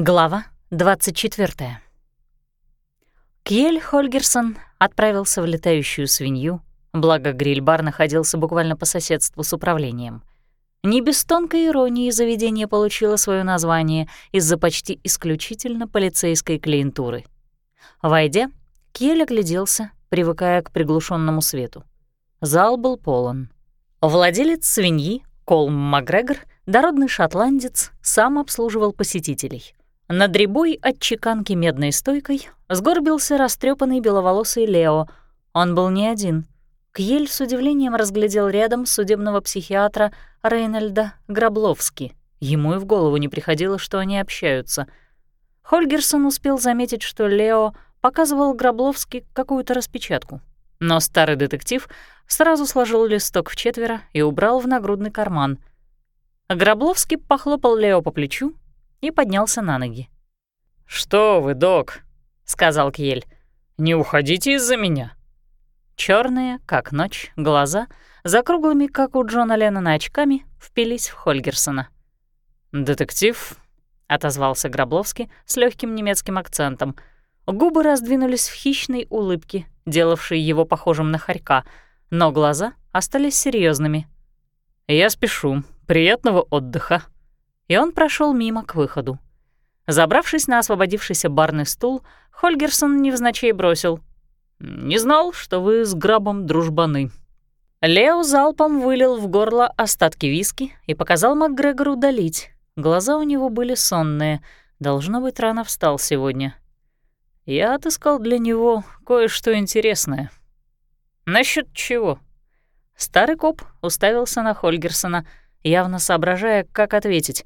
Глава 24. Кьель Хольгерсон отправился в летающую свинью, благо гриль-бар находился буквально по соседству с управлением. Не без тонкой иронии заведение получило свое название из-за почти исключительно полицейской клиентуры. Войдя, Кьель огляделся, привыкая к приглушенному свету. Зал был полон. Владелец свиньи, Колм Макгрегор, дородный шотландец, сам обслуживал посетителей — над рябой от чеканки медной стойкой сгорбился растрепанный беловолосый Лео. Он был не один. Кьель с удивлением разглядел рядом судебного психиатра Рейнольда Грабловски. Ему и в голову не приходило, что они общаются. Хольгерсон успел заметить, что Лео показывал Грабловски какую-то распечатку. Но старый детектив сразу сложил листок в четверо и убрал в нагрудный карман. Грабловский похлопал Лео по плечу и поднялся на ноги. «Что вы, док?» — сказал Кьель. «Не уходите из-за меня». Черные, как ночь, глаза, за круглыми, как у Джона Леннона, очками, впились в Хольгерсона. «Детектив?» — отозвался Гробловский с легким немецким акцентом. Губы раздвинулись в хищной улыбке, делавшей его похожим на хорька, но глаза остались серьезными. «Я спешу. Приятного отдыха», и он прошел мимо к выходу. Забравшись на освободившийся барный стул, Хольгерсон невзначай бросил. «Не знал, что вы с грабом дружбаны». Лео залпом вылил в горло остатки виски и показал МакГрегору долить. Глаза у него были сонные. Должно быть, рано встал сегодня. Я отыскал для него кое-что интересное. Насчет чего? Старый коп уставился на Хольгерсона — явно соображая, как ответить,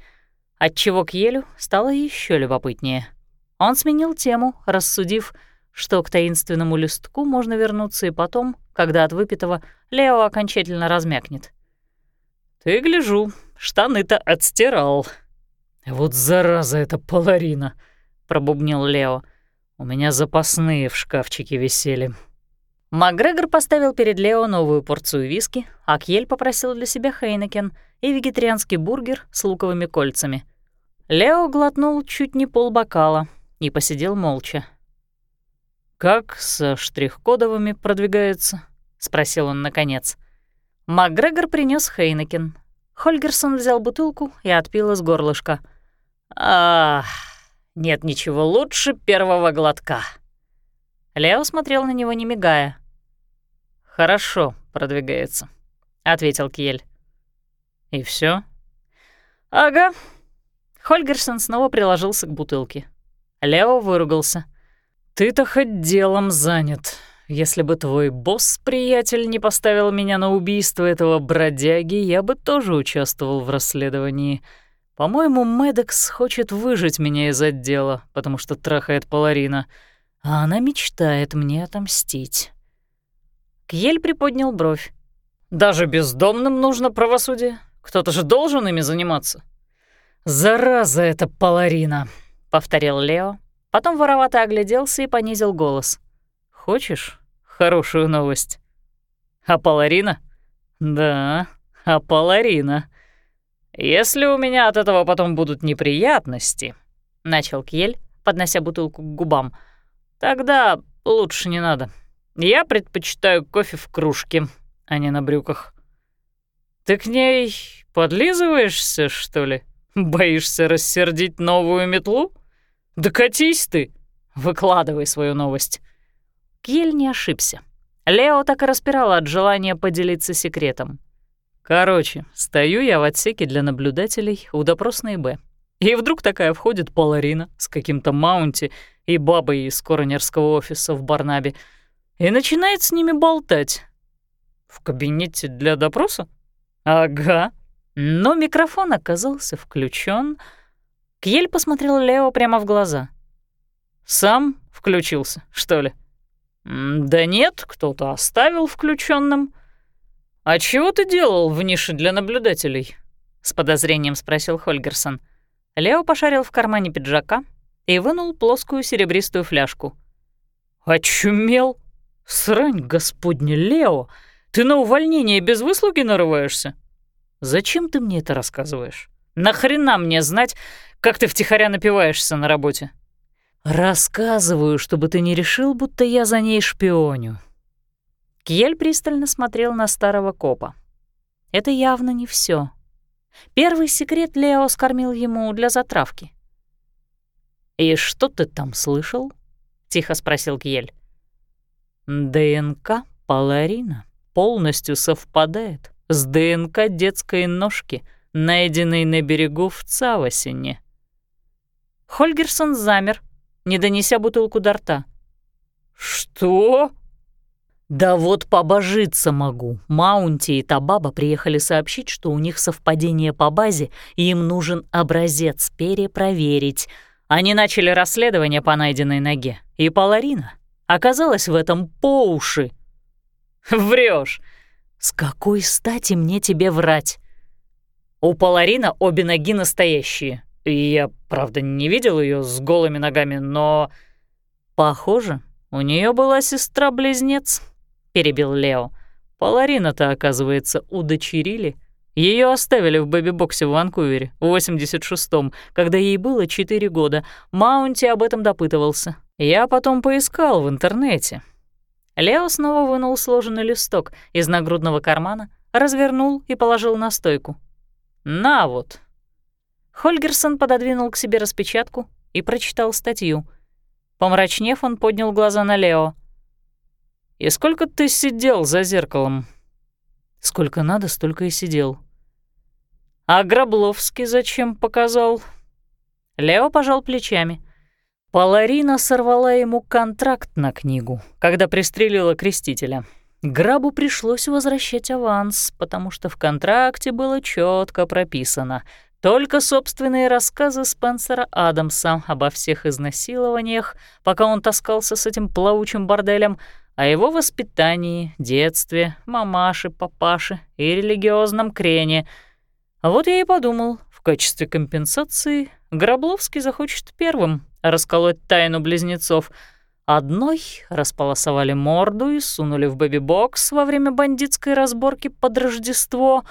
отчего Кьелю стало еще любопытнее. Он сменил тему, рассудив, что к таинственному листку можно вернуться и потом, когда от выпитого Лео окончательно размякнет. «Ты, гляжу, штаны-то отстирал». «Вот зараза эта поларина», — пробубнил Лео. «У меня запасные в шкафчике висели». Макгрегор поставил перед Лео новую порцию виски, а Кьель попросил для себя Хейнекен и вегетарианский бургер с луковыми кольцами. Лео глотнул чуть не полбокала и посидел молча. «Как со штрих-кодовыми продвигается?» — спросил он наконец. Макгрегор принес Хейнекен. Хольгерсон взял бутылку и отпил из горлышка. «Ах, нет ничего лучше первого глотка». Лео смотрел на него, не мигая. «Хорошо продвигается», — ответил Кьель. «И все? «Ага». Хольгерсон снова приложился к бутылке. Лео выругался. «Ты-то хоть делом занят. Если бы твой босс-приятель не поставил меня на убийство этого бродяги, я бы тоже участвовал в расследовании. По-моему, Медекс хочет выжить меня из отдела, потому что трахает Паларина, а она мечтает мне отомстить». Кьель приподнял бровь. «Даже бездомным нужно правосудие? Кто-то же должен ими заниматься». «Зараза эта Паларина», — повторил Лео. Потом воровато огляделся и понизил голос. «Хочешь хорошую новость?» «А Паларина?» «Да, а Паларина. Если у меня от этого потом будут неприятности», — начал Кьель, поднося бутылку к губам, — «тогда лучше не надо». Я предпочитаю кофе в кружке, а не на брюках. Ты к ней подлизываешься, что ли? Боишься рассердить новую метлу? Да катись ты! Выкладывай свою новость. Кьель не ошибся. Лео так и распирала от желания поделиться секретом. Короче, стою я в отсеке для наблюдателей у допросной Б. И вдруг такая входит Паларина с каким-то маунти и бабой из коронерского офиса в Барнабе — и начинает с ними болтать. В кабинете для допроса? Ага. Но микрофон оказался включен. Кьель посмотрел Лео прямо в глаза. «Сам включился, что ли?» «Да нет, кто-то оставил включенным. «А чего ты делал в нише для наблюдателей?» — с подозрением спросил Хольгерсон. Лео пошарил в кармане пиджака и вынул плоскую серебристую фляжку. «Очумел!» «Срань, господня, Лео! Ты на увольнение без выслуги нарываешься? Зачем ты мне это рассказываешь? Нахрена мне знать, как ты втихаря напиваешься на работе?» «Рассказываю, чтобы ты не решил, будто я за ней шпионю». Кьель пристально смотрел на старого копа. Это явно не все. Первый секрет Лео скормил ему для затравки. «И что ты там слышал?» — тихо спросил Кьель. «ДНК Паларина полностью совпадает с ДНК детской ножки, найденной на берегу в Цавосине». Хольгерсон замер, не донеся бутылку до рта. «Что?» «Да вот побожиться могу. Маунти и Табаба приехали сообщить, что у них совпадение по базе, и им нужен образец перепроверить. Они начали расследование по найденной ноге, и Паларина оказалась в этом по уши». Врешь. «С какой стати мне тебе врать?» «У Паларина обе ноги настоящие. Я, правда, не видел ее с голыми ногами, но...» «Похоже, у нее была сестра-близнец», — перебил Лео. «Паларина-то, оказывается, удочерили. Ее оставили в бэби-боксе в Ванкувере в 86-м, когда ей было 4 года. Маунти об этом допытывался. Я потом поискал в интернете». Лео снова вынул сложенный листок из нагрудного кармана, развернул и положил на стойку. «На вот». Хольгерсон пододвинул к себе распечатку и прочитал статью. Помрачнев, он поднял глаза на Лео. «И сколько ты сидел за зеркалом?» «Сколько надо, столько и сидел». «А Гробловский зачем показал?» Лео пожал плечами. Паларина сорвала ему контракт на книгу, когда пристрелила крестителя. Грабу пришлось возвращать аванс, потому что в контракте было четко прописано только собственные рассказы Спенсера Адамса обо всех изнасилованиях, пока он таскался с этим плавучим борделем, о его воспитании, детстве, мамаше, папаше и религиозном крене. А вот я и подумал, в качестве компенсации Гробловский захочет первым расколоть тайну близнецов. Одной располосовали морду и сунули в бэби-бокс во время бандитской разборки под Рождество,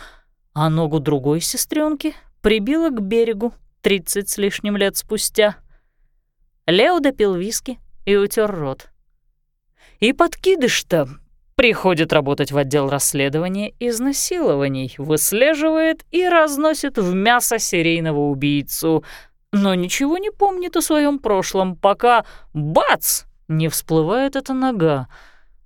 а ногу другой сестренки прибила к берегу 30 с лишним лет спустя. Лео допил виски и утер рот. И подкидыш-то приходит работать в отдел расследования изнасилований, выслеживает и разносит в мясо серийного убийцу, но ничего не помнит о своем прошлом, пока бац! не всплывает эта нога.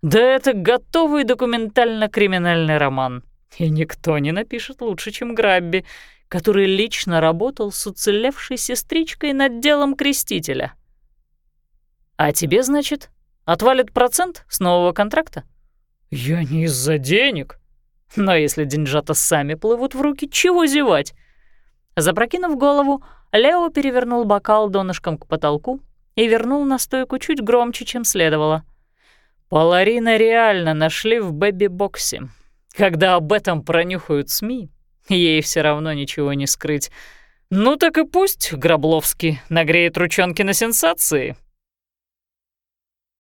Да это готовый документально-криминальный роман. И никто не напишет лучше, чем Грабби который лично работал с уцелевшей сестричкой над делом крестителя. А тебе, значит, отвалит процент с нового контракта? Я не из-за денег. Но если деньжата сами плывут в руки, чего зевать? Запрокинув голову, Лео перевернул бокал донышком к потолку и вернул на стойку чуть громче, чем следовало. Паларина реально нашли в бэби-боксе. Когда об этом пронюхают СМИ, Ей все равно ничего не скрыть. Ну так и пусть Гробловский нагреет ручонки на сенсации.